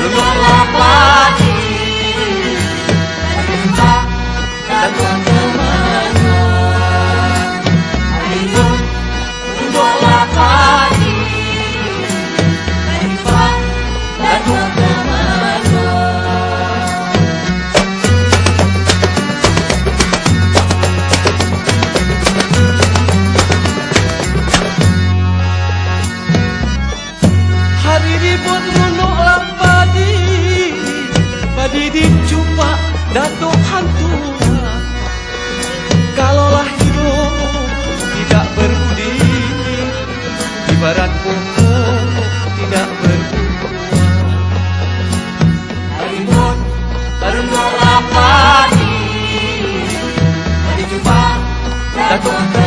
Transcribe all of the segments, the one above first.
Numa parte ibarat pupuk tidak berbuah Harimun Barungo Lapani Mari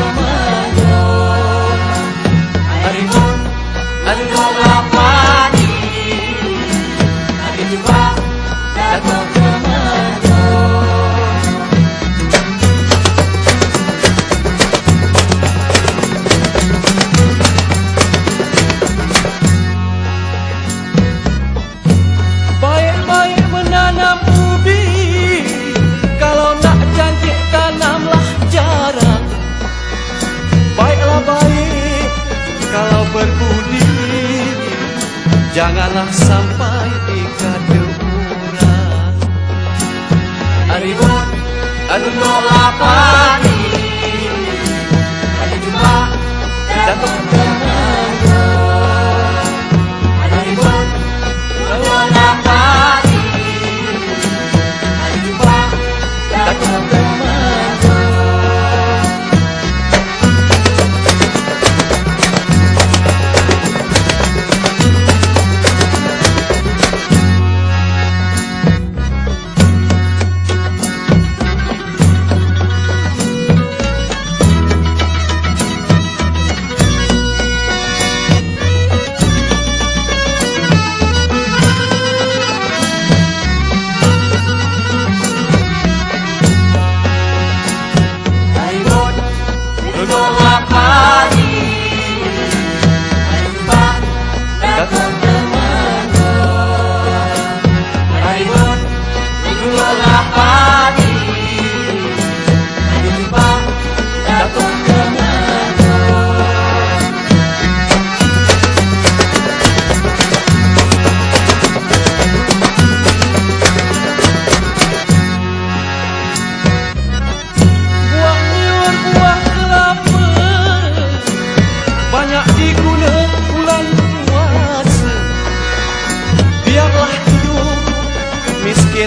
Janganlah sampai dikeduran Ribut adu tolak pani Ada jumpa jatuh.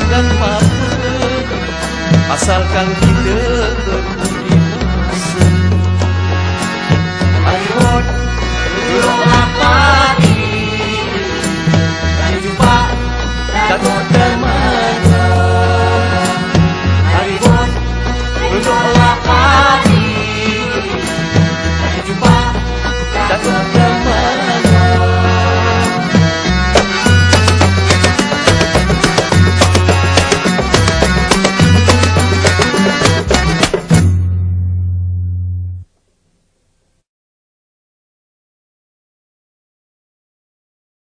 dan mampu asalkan kita berdua